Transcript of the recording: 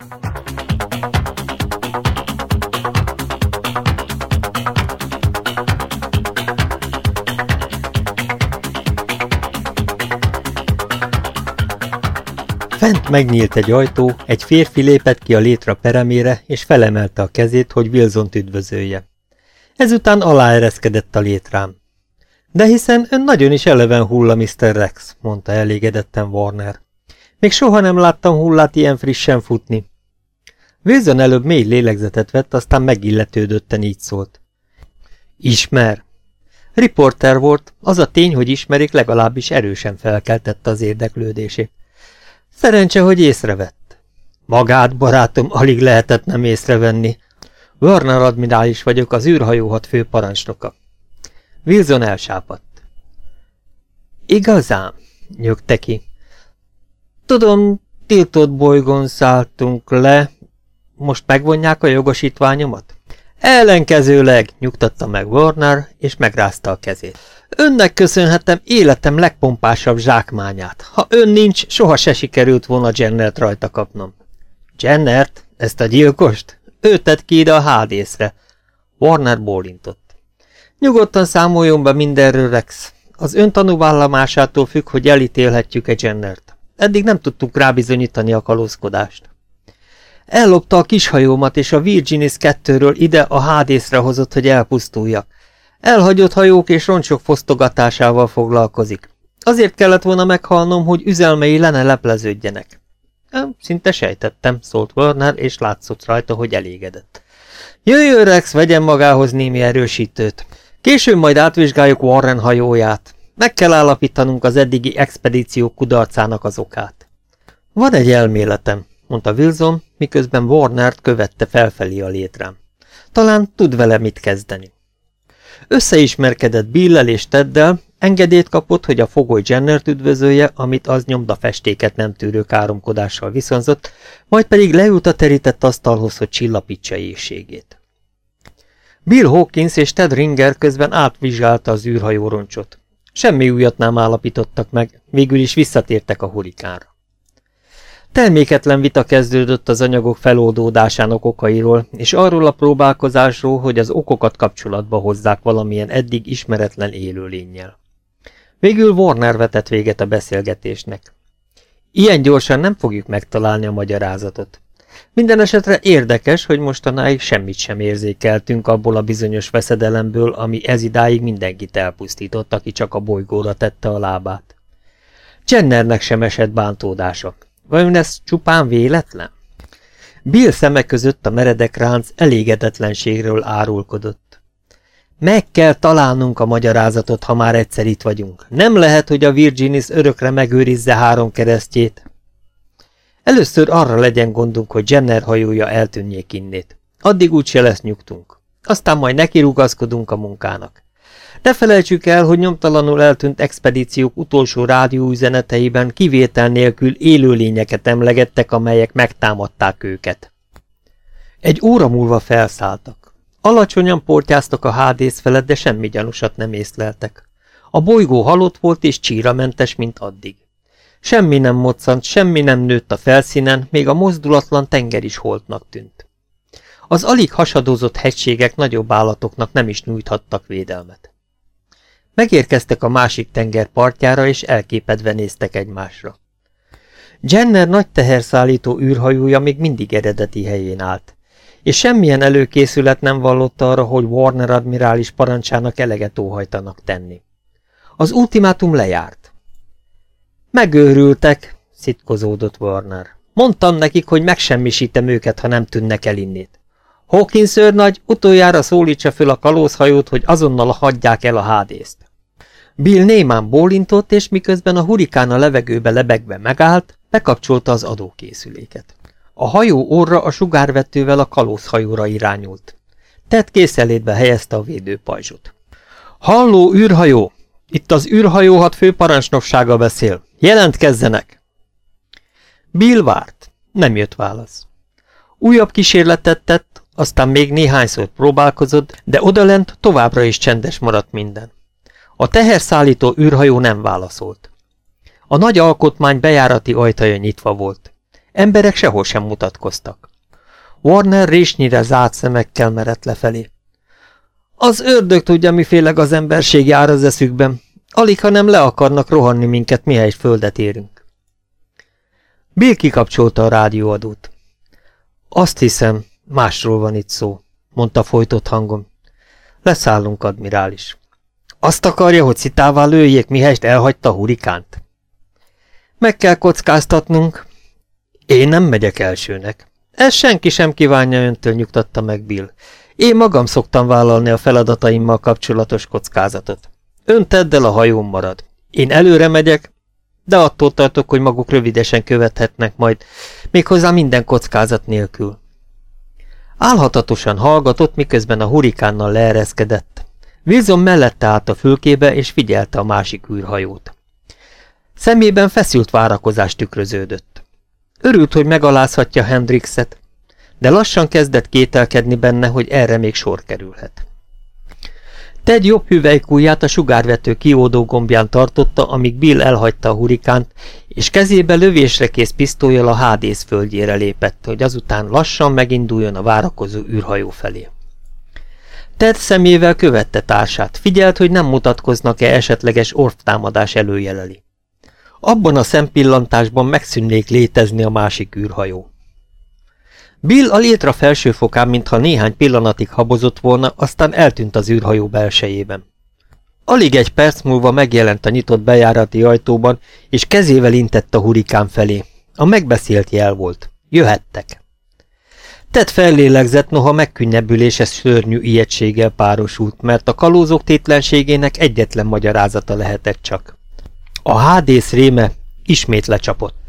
Fent megnyílt egy ajtó, egy férfi lépett ki a létra peremére, és felemelte a kezét, hogy wilson üdvözölje. Ezután aláereszkedett a létrám. De hiszen ön nagyon is eleven hulla, Mr. Rex, mondta elégedetten Warner. Még soha nem láttam hullát ilyen frissen futni. Wilson előbb mély lélegzetet vett, aztán megilletődötten így szólt. Ismer. Riporter volt, az a tény, hogy ismerik, legalábbis erősen felkeltette az érdeklődését. Szerencse, hogy észrevett. Magát, barátom, alig lehetett nem észrevenni. Warner admirális vagyok, az űrhajóhat fő parancsnoka. Wilson elsápadt. Igazán, nyögte ki. Tudom, tiltott bolygón szálltunk le. Most megvonják a jogosítványomat? Ellenkezőleg, nyugtatta meg Warner, és megrázta a kezét. Önnek köszönhetem életem legpompásabb zsákmányát. Ha ön nincs, soha se sikerült volna Jennert rajta kapnom. Jennert? Ezt a gyilkost? Ő tett ki ide a hádészre. Warner bólintott. Nyugodtan számoljon be mindenről, Rex. Az ön tanúvállamásától függ, hogy elítélhetjük-e Jennert. Eddig nem tudtuk rábizonyítani a kalózkodást. Ellopta a kishajómat, és a Virginis 2-ről ide a hádészre hozott, hogy elpusztuljak. Elhagyott hajók és roncsok fosztogatásával foglalkozik. Azért kellett volna meghalnom, hogy üzelmei lene lepleződjenek. Szinte sejtettem, szólt Warner, és látszott rajta, hogy elégedett. Jöjjön, Rex, vegyen magához némi erősítőt. Később majd átvizsgáljuk Warren hajóját. Meg kell állapítanunk az eddigi expedíció kudarcának az okát. Van egy elméletem, mondta Wilson, miközben Warnert követte felfelé a létrám. Talán tud vele mit kezdeni. Összeismerkedett Billel és Teddel, engedélyt kapott, hogy a fogoly Jennert üdvözölje, amit az nyomda festéket nem tűrő káromkodással viszonzott, majd pedig leült a terített asztalhoz, hogy csillapítsa éjségét. Bill Hawkins és Ted Ringer közben átvizsgálta az űrhajó roncsot. Semmi újat nem állapítottak meg, végül is visszatértek a hurikánra. Terméketlen vita kezdődött az anyagok feloldódásának okairól, és arról a próbálkozásról, hogy az okokat kapcsolatba hozzák valamilyen eddig ismeretlen élőlényel. Végül Warner vetett véget a beszélgetésnek. Ilyen gyorsan nem fogjuk megtalálni a magyarázatot. Minden esetre érdekes, hogy mostanáig semmit sem érzékeltünk abból a bizonyos veszedelemből, ami ezidáig mindenkit elpusztított, aki csak a bolygóra tette a lábát. Jennernek sem esett bántódása. Vajon ez csupán véletlen? Bill szeme között a meredek ránc elégedetlenségről árulkodott. Meg kell találnunk a magyarázatot, ha már egyszer itt vagyunk. Nem lehet, hogy a Virginis örökre megőrizze három keresztjét. Először arra legyen gondunk, hogy Jenner hajója eltűnjék innét. Addig úgyse lesz nyugtunk. Aztán majd nekirugaszkodunk a munkának. Ne felejtsük el, hogy nyomtalanul eltűnt expedíciók utolsó rádióüzeneteiben kivétel nélkül élőlényeket emlegettek, amelyek megtámadták őket. Egy óra múlva felszálltak. Alacsonyan portyáztak a hádész felett, de semmi gyanúsat nem észleltek. A bolygó halott volt és csíramentes, mint addig. Semmi nem moccant, semmi nem nőtt a felszínen, még a mozdulatlan tenger is holtnak tűnt. Az alig hasadózott hegységek nagyobb állatoknak nem is nyújthattak védelmet. Megérkeztek a másik tenger partjára, és elképedve néztek egymásra. Jenner nagy teherszállító űrhajója még mindig eredeti helyén állt, és semmilyen előkészület nem vallott arra, hogy Warner admirális parancsának eleget óhajtanak tenni. Az ultimátum lejárt. Megőrültek, szitkozódott Warner. Mondtam nekik, hogy megsemmisítem őket, ha nem tűnnek el innét. Hawkins őrnagy utoljára szólítsa föl a kalózhajót, hogy azonnal hagyják el a hádészt. Bill némán bólintott, és miközben a hurikán a levegőbe lebegve megállt, bekapcsolta az adókészüléket. A hajó orra a sugárvetővel a kalózhajóra irányult. Ted készelétbe helyezte a védőpajzsot. Halló, űrhajó! Itt az űrhajóhat főparancsnoksága beszél. Jelentkezzenek! Bill várt. Nem jött válasz. Újabb kísérletet tett, aztán még néhányszor próbálkozott, de odalent továbbra is csendes maradt minden. A teherszállító űrhajó nem válaszolt. A nagy alkotmány bejárati ajtaja nyitva volt. Emberek sehol sem mutatkoztak. Warner résnyire zárt szemekkel merett lefelé. Az ördög tudja, miféleg az emberség jár az eszükben. Alig, ha nem le akarnak rohanni minket, mihelyt földet érünk. Bill kikapcsolta a rádióadót. Azt hiszem, másról van itt szó, mondta folytott hangon. Leszállunk, admirális. Azt akarja, hogy szitává lőjék, mihelyst elhagyta a hurikánt? Meg kell kockáztatnunk. Én nem megyek elsőnek. Ez senki sem kívánja öntől, nyugtatta meg Bill. Én magam szoktam vállalni a feladataimmal kapcsolatos kockázatot. Ön tedd el a hajón marad. Én előre megyek, de attól tartok, hogy maguk rövidesen követhetnek majd, méghozzá minden kockázat nélkül. Álhatatosan hallgatott, miközben a hurikánnal leereszkedett. Wilson mellette állt a fülkébe, és figyelte a másik űrhajót. Szemében feszült várakozás tükröződött. Örült, hogy megalázhatja Hendrixet, de lassan kezdett kételkedni benne, hogy erre még sor kerülhet. Ted jobb hüvelykújját a sugárvető kiódó gombján tartotta, amíg Bill elhagyta a hurikánt, és kezébe lövésre kész pisztolyjal a hádész földjére lépett, hogy azután lassan meginduljon a várakozó űrhajó felé. Ted szemével követte társát, figyelt, hogy nem mutatkoznak-e esetleges orftámadás előjeleli. Abban a szempillantásban megszűnnék létezni a másik űrhajó. Bill a létra felső fokán, mintha néhány pillanatig habozott volna, aztán eltűnt az űrhajó belsejében. Alig egy perc múlva megjelent a nyitott bejárati ajtóban, és kezével intett a hurikán felé. A megbeszélt jel volt. Jöhettek. Tett fellélegzett, noha megkönnyebbülése szörnyű ijegységgel párosult, mert a kalózok tétlenségének egyetlen magyarázata lehetett csak. A hádész réme ismét lecsapott.